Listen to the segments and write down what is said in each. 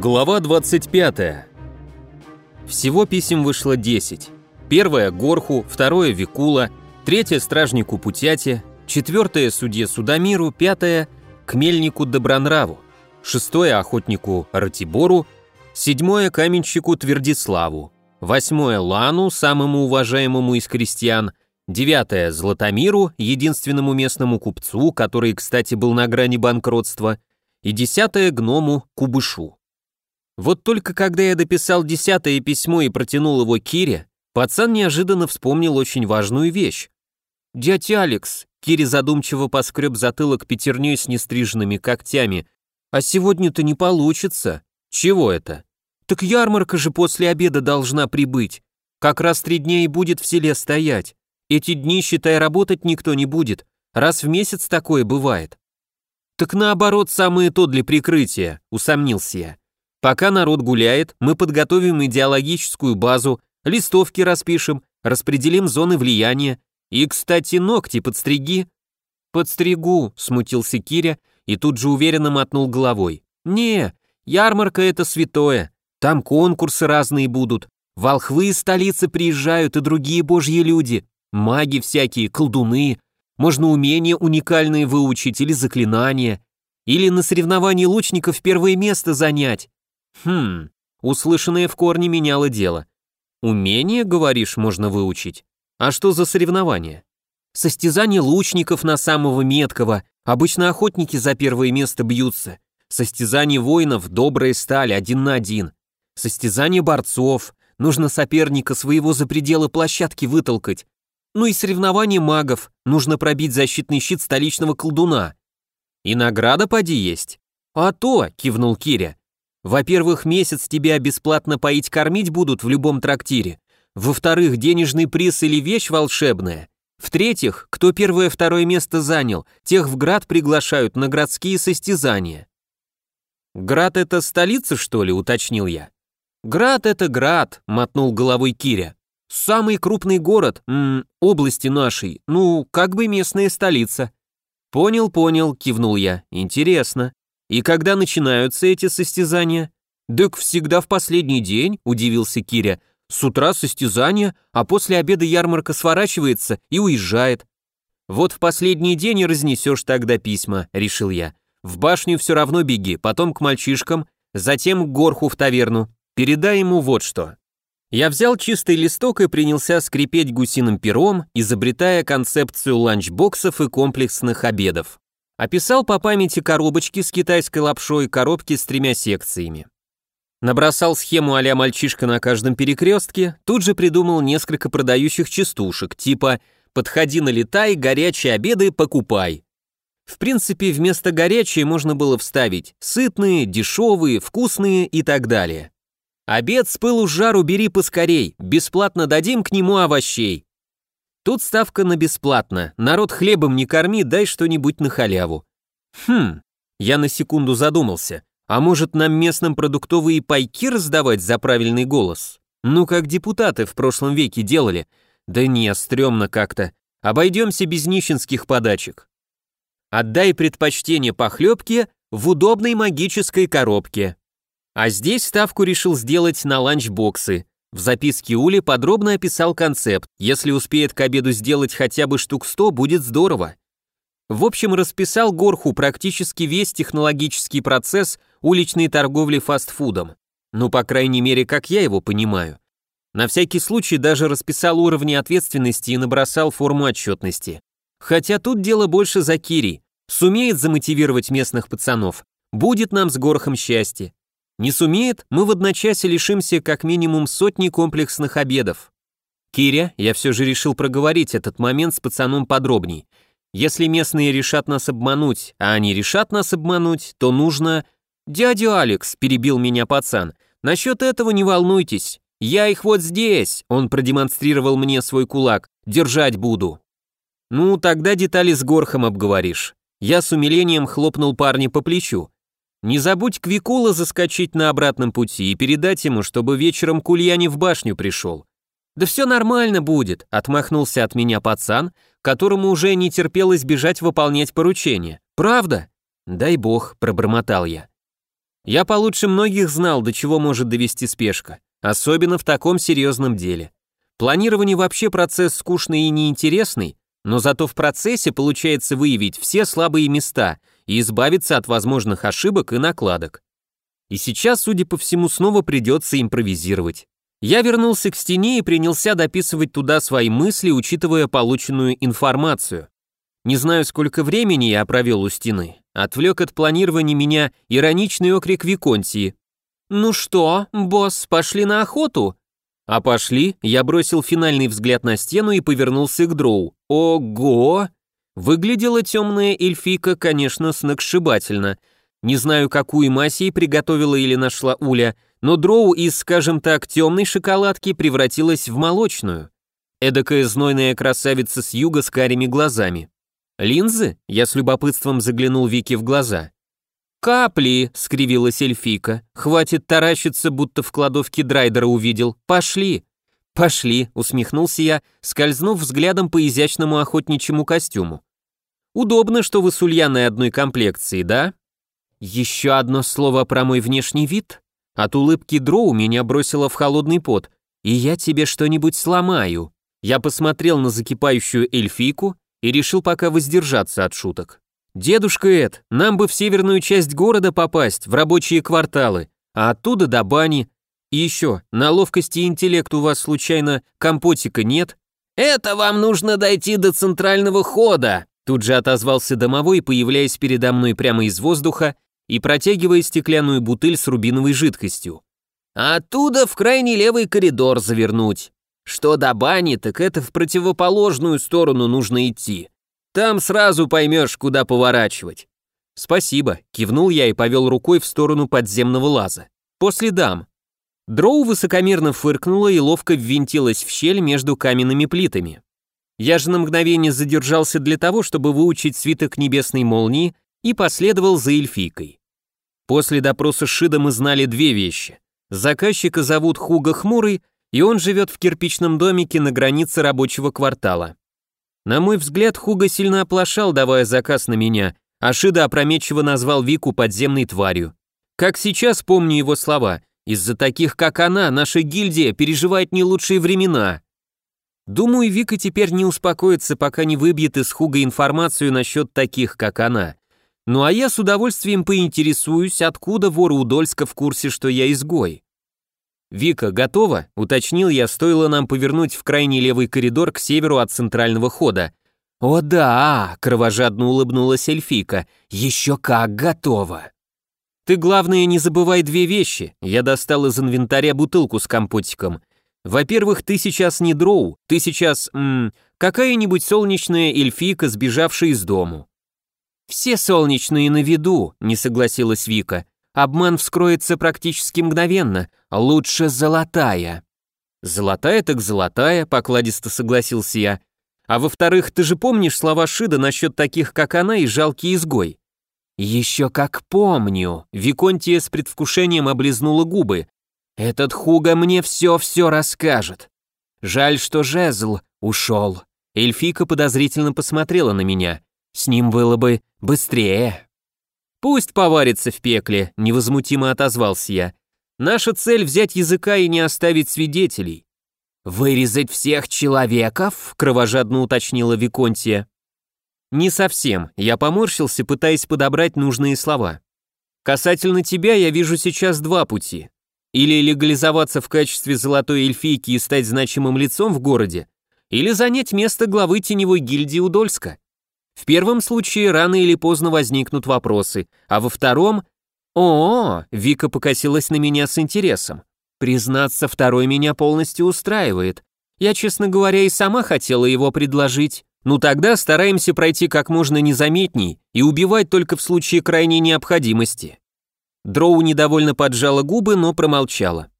Глава 25. Всего писем вышло 10. Первое – Горху, второе – Викула, третье – стражнику Путяте, четвертое – судье Судомиру, пятое – к Добронраву, шестое – охотнику Ратибору, седьмое – каменщику Твердиславу, восьмое – Лану, самому уважаемому из крестьян, девятое – Златомиру, единственному местному купцу, который, кстати, был на грани банкротства, и десятое – гному Кубышу. Вот только когда я дописал десятое письмо и протянул его Кире, пацан неожиданно вспомнил очень важную вещь. «Дядя Алекс», — Кири задумчиво поскреб затылок пятерней с нестриженными когтями, «а сегодня-то не получится». «Чего это?» «Так ярмарка же после обеда должна прибыть. Как раз три дня и будет в селе стоять. Эти дни, считай, работать никто не будет. Раз в месяц такое бывает». «Так наоборот, самое то для прикрытия», — усомнился я. Пока народ гуляет, мы подготовим идеологическую базу, листовки распишем, распределим зоны влияния. И, кстати, ногти подстриги. Подстригу, смутился Киря и тут же уверенно мотнул головой. Не, ярмарка это святое. Там конкурсы разные будут. Волхвы из столицы приезжают и другие божьи люди. Маги всякие, колдуны. Можно умения уникальные выучить или заклинания. Или на соревновании лучников первое место занять. Хм, услышанное в корне меняло дело. Умение, говоришь, можно выучить? А что за соревнования? Состязание лучников на самого меткого. Обычно охотники за первое место бьются. Состязание воинов – добрая сталь, один на один. Состязание борцов. Нужно соперника своего за пределы площадки вытолкать. Ну и соревнование магов. Нужно пробить защитный щит столичного колдуна. И награда поди есть. А то, кивнул Киря, во-первых, месяц тебя бесплатно поить-кормить будут в любом трактире. Во-вторых, денежный приз или вещь волшебная. В-третьих, кто первое-второе место занял, тех в Град приглашают на городские состязания. «Град — это столица, что ли?» — уточнил я. «Град — это Град», — мотнул головой Киря. «Самый крупный город, м -м, области нашей, ну, как бы местная столица». «Понял, понял», — кивнул я. «Интересно. «И когда начинаются эти состязания?» «Дык всегда в последний день», — удивился Киря. «С утра состязания, а после обеда ярмарка сворачивается и уезжает». «Вот в последний день и разнесешь тогда письма», — решил я. «В башню все равно беги, потом к мальчишкам, затем к горху в таверну. Передай ему вот что». Я взял чистый листок и принялся скрипеть гусиным пером, изобретая концепцию ланчбоксов и комплексных обедов. Описал по памяти коробочки с китайской лапшой, коробки с тремя секциями. Набросал схему а мальчишка на каждом перекрестке, тут же придумал несколько продающих частушек, типа «подходи налетай, горячие обеды покупай». В принципе, вместо горячие можно было вставить сытные, дешевые, вкусные и так далее. Обед с пылу с жару бери поскорей, бесплатно дадим к нему овощей. Тут ставка на бесплатно. Народ хлебом не корми, дай что-нибудь на халяву. Хм, я на секунду задумался. А может нам местным продуктовые пайки раздавать за правильный голос? Ну, как депутаты в прошлом веке делали. Да не, стрёмно как-то. Обойдемся без нищенских подачек. Отдай предпочтение похлебке в удобной магической коробке. А здесь ставку решил сделать на ланчбоксы. В записке Ули подробно описал концепт. Если успеет к обеду сделать хотя бы штук 100, будет здорово. В общем, расписал Горху практически весь технологический процесс уличной торговли фастфудом. Ну, по крайней мере, как я его понимаю. На всякий случай даже расписал уровни ответственности и набросал форму отчетности. Хотя тут дело больше за Кири. Сумеет замотивировать местных пацанов. Будет нам с Горхом счастье. Не сумеет, мы в одночасье лишимся как минимум сотни комплексных обедов. Киря, я все же решил проговорить этот момент с пацаном подробней. Если местные решат нас обмануть, а они решат нас обмануть, то нужно... «Дядя Алекс», — перебил меня пацан, — «насчет этого не волнуйтесь. Я их вот здесь», — он продемонстрировал мне свой кулак, — «держать буду». «Ну, тогда детали с Горхом обговоришь». Я с умилением хлопнул парня по плечу. Не забудь к Викула заскочить на обратном пути и передать ему, чтобы вечером к Ульяне в башню пришел. «Да все нормально будет», — отмахнулся от меня пацан, которому уже не терпелось бежать выполнять поручение. «Правда?» «Дай бог», — пробормотал я. Я получше многих знал, до чего может довести спешка, особенно в таком серьезном деле. Планирование вообще процесс скучный и неинтересный, но зато в процессе получается выявить все слабые места и избавиться от возможных ошибок и накладок. И сейчас, судя по всему, снова придется импровизировать. Я вернулся к стене и принялся дописывать туда свои мысли, учитывая полученную информацию. Не знаю, сколько времени я провел у стены. Отвлек от планирования меня ироничный окрик Виконтии. «Ну что, босс, пошли на охоту?» «А пошли», я бросил финальный взгляд на стену и повернулся к Дроу. «Ого!» Выглядела темная эльфийка, конечно, сногсшибательно. Не знаю, какую массей приготовила или нашла Уля, но Дроу из, скажем так, темной шоколадки превратилась в молочную. Эдакая знойная красавица с юга с карими глазами. «Линзы?» — я с любопытством заглянул Вики в глаза. «Капли!» — скривилась эльфийка. «Хватит таращиться, будто в кладовке Драйдера увидел. Пошли!» «Пошли!» — усмехнулся я, скользнув взглядом по изящному охотничьему костюму. «Удобно, что вы с Ульяной одной комплекции, да?» «Еще одно слово про мой внешний вид?» От улыбки Дроу меня бросило в холодный пот. «И я тебе что-нибудь сломаю». Я посмотрел на закипающую эльфийку и решил пока воздержаться от шуток. «Дедушка Эд, нам бы в северную часть города попасть, в рабочие кварталы, а оттуда до бани. И еще, на ловкости и интеллект у вас случайно компотика нет?» «Это вам нужно дойти до центрального хода», тут же отозвался домовой, появляясь передо мной прямо из воздуха и протягивая стеклянную бутыль с рубиновой жидкостью. «А оттуда в крайний левый коридор завернуть. Что до бани, так это в противоположную сторону нужно идти. Там сразу поймешь, куда поворачивать. Спасибо, кивнул я и повел рукой в сторону подземного лаза. После дам. Дроу высокомерно фыркнула и ловко ввинтилась в щель между каменными плитами. Я же на мгновение задержался для того, чтобы выучить свиток небесной молнии и последовал за эльфийкой. После допроса Шида мы знали две вещи. Заказчика зовут Хуга Хмурый, и он живет в кирпичном домике на границе рабочего квартала. На мой взгляд, Хуга сильно оплошал, давая заказ на меня, а Шида опрометчиво назвал Вику подземной тварью. Как сейчас помню его слова, из-за таких, как она, наша гильдия переживает не лучшие времена. Думаю, Вика теперь не успокоится, пока не выбьет из Хуга информацию насчет таких, как она. Ну а я с удовольствием поинтересуюсь, откуда вор Удольска в курсе, что я изгой. «Вика, готова?» — уточнил я, стоило нам повернуть в крайний левый коридор к северу от центрального хода. «О да!» — кровожадно улыбнулась эльфийка. «Еще как готова!» «Ты, главное, не забывай две вещи». Я достал из инвентаря бутылку с компотиком. «Во-первых, ты сейчас не дроу, ты сейчас, какая-нибудь солнечная эльфийка, сбежавшая из дому». «Все солнечные на виду», — не согласилась Вика. Обман вскроется практически мгновенно. Лучше золотая. Золотая так золотая, покладисто согласился я. А во-вторых, ты же помнишь слова Шида насчет таких, как она, и жалкий изгой? Еще как помню. Виконтия с предвкушением облизнула губы. Этот Хуга мне все-все расскажет. Жаль, что жезл ушел. Эльфика подозрительно посмотрела на меня. С ним было бы быстрее. «Пусть поварится в пекле», — невозмутимо отозвался я. «Наша цель — взять языка и не оставить свидетелей». «Вырезать всех человеков?» — кровожадно уточнила Виконтия. «Не совсем», — я поморщился, пытаясь подобрать нужные слова. «Касательно тебя я вижу сейчас два пути. Или легализоваться в качестве золотой эльфийки и стать значимым лицом в городе, или занять место главы теневой гильдии Удольска. В первом случае рано или поздно возникнут вопросы, а во втором... О, -о, -о Вика покосилась на меня с интересом. Признаться, второй меня полностью устраивает. Я, честно говоря, и сама хотела его предложить. Ну тогда стараемся пройти как можно незаметней и убивать только в случае крайней необходимости. Дроу недовольно поджала губы, но промолчала.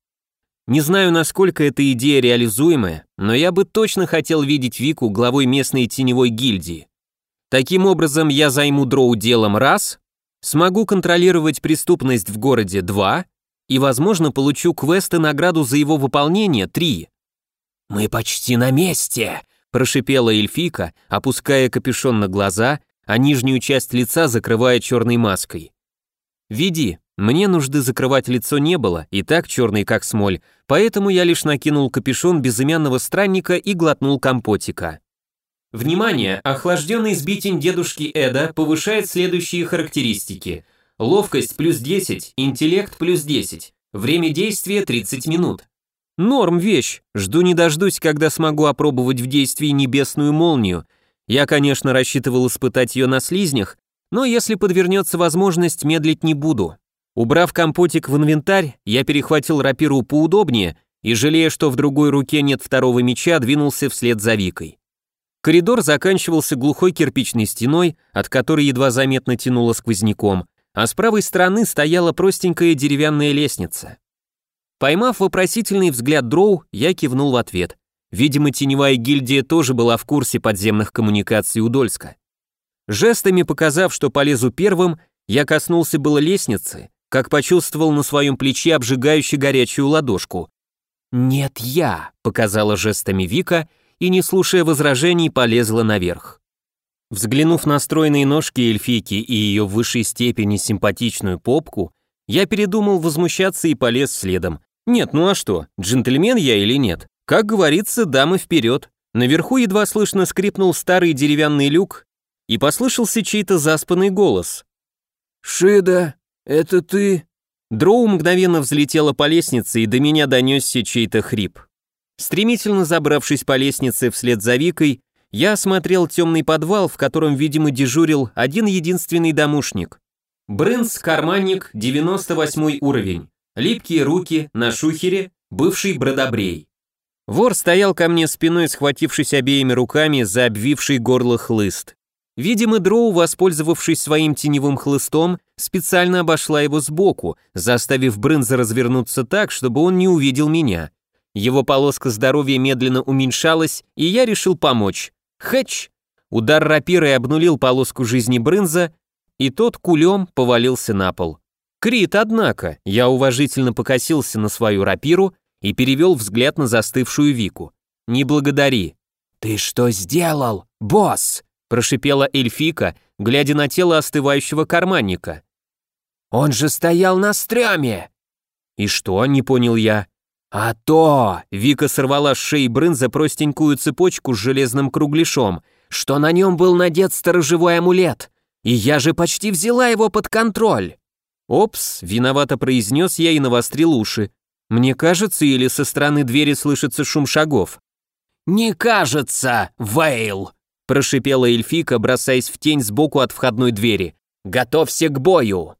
Не знаю, насколько эта идея реализуемая, но я бы точно хотел видеть Вику главой местной теневой гильдии. Таким образом, я займу дроу делом раз, смогу контролировать преступность в городе два и, возможно, получу квест и награду за его выполнение три. «Мы почти на месте», – прошипела эльфика, опуская капюшон на глаза, а нижнюю часть лица закрывая черной маской. «Веди», Мне нужды закрывать лицо не было, и так черный как смоль, поэтому я лишь накинул капюшон безымянного странника и глотнул компотика. Внимание! Охлажденный сбитень дедушки Эда повышает следующие характеристики. Ловкость плюс 10, интеллект плюс 10, время действия 30 минут. Норм вещь, жду не дождусь, когда смогу опробовать в действии небесную молнию. Я, конечно, рассчитывал испытать ее на слизнях, но если подвернется возможность, медлить не буду. Убрав компотик в инвентарь, я перехватил рапиру поудобнее и, жалея, что в другой руке нет второго меча, двинулся вслед за Викой. Коридор заканчивался глухой кирпичной стеной, от которой едва заметно тянуло сквозняком, а с правой стороны стояла простенькая деревянная лестница. Поймав вопросительный взгляд Дроу, я кивнул в ответ. Видимо, теневая гильдия тоже была в курсе подземных коммуникаций Удольска. Жестами показав, что полезу первым, я коснулся было лестницы, как почувствовал на своем плече обжигающую горячую ладошку. «Нет, я», — показала жестами Вика и, не слушая возражений, полезла наверх. Взглянув на стройные ножки эльфийки и ее в высшей степени симпатичную попку, я передумал возмущаться и полез следом. Нет, ну а что, джентльмен я или нет? Как говорится, дамы вперед. Наверху едва слышно скрипнул старый деревянный люк, и послышался чей-то заспанный голос. «Шида, «Это ты?» Дроу мгновенно взлетела по лестнице, и до меня донесся чей-то хрип. Стремительно забравшись по лестнице вслед за Викой, я осмотрел темный подвал, в котором, видимо, дежурил один единственный домушник. Брынс, карманник, 98 уровень. Липкие руки, на шухере, бывший бродобрей. Вор стоял ко мне спиной, схватившись обеими руками за обвивший горло хлыст. Видимо, Дроу, воспользовавшись своим теневым хлыстом, специально обошла его сбоку, заставив Брынза развернуться так, чтобы он не увидел меня. Его полоска здоровья медленно уменьшалась, и я решил помочь. Хэч! Удар рапирой обнулил полоску жизни Брынза, и тот кулем повалился на пол. Крит, однако, я уважительно покосился на свою рапиру и перевел взгляд на застывшую Вику. «Не благодари». «Ты что сделал, босс?» Прошипела эльфика, глядя на тело остывающего карманника. «Он же стоял на стреме!» «И что?» — не понял я. «А то!» — Вика сорвала с шеи Брынза простенькую цепочку с железным кругляшом, что на нем был надет сторожевой амулет, и я же почти взяла его под контроль. «Опс!» — виновато произнес я и навострил уши. Мне кажется, или со стороны двери слышится шум шагов. «Не кажется, Вейл!» Прошипела эльфика, бросаясь в тень сбоку от входной двери. «Готовься к бою!»